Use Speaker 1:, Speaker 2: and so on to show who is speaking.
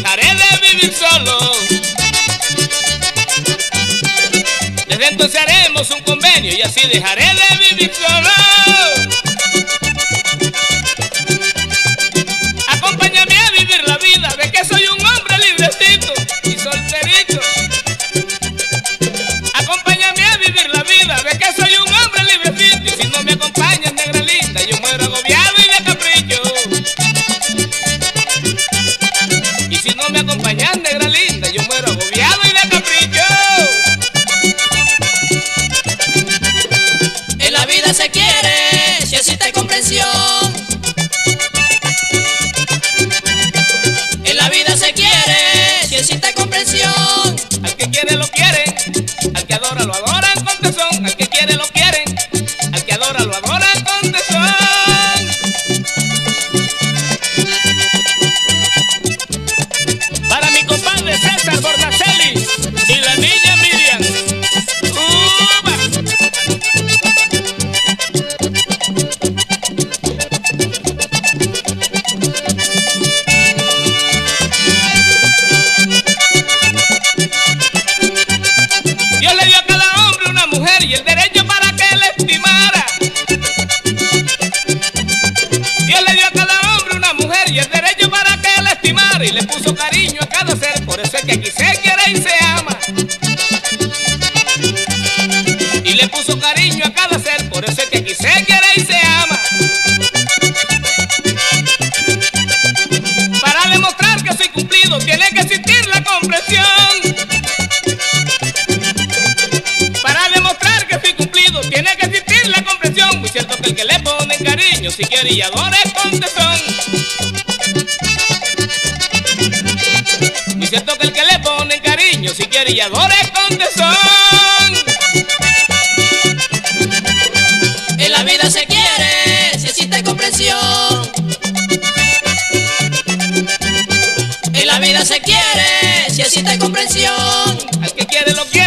Speaker 1: de vivir solo. Desde entonces haremos un convenio y así dejaré de vivir
Speaker 2: quiere
Speaker 1: lo quiere, y le puso cariño a cada ser, por eso es que aquí se quiere y se ama. Y le puso cariño a cada ser, por eso es que aquí se quiere y se ama. Para demostrar que soy cumplido tiene que existir la comprensión. Para demostrar que fui cumplido tiene que existir la comprensión. Muy cierto que el que le pone cariño si quiere y adora es con cierto que el que le pone cariño si quiere y adora es con tesón.
Speaker 2: En la vida se quiere, si existe comprensión. En la vida se quiere, si existe comprensión.
Speaker 1: Al que quiere lo quieren,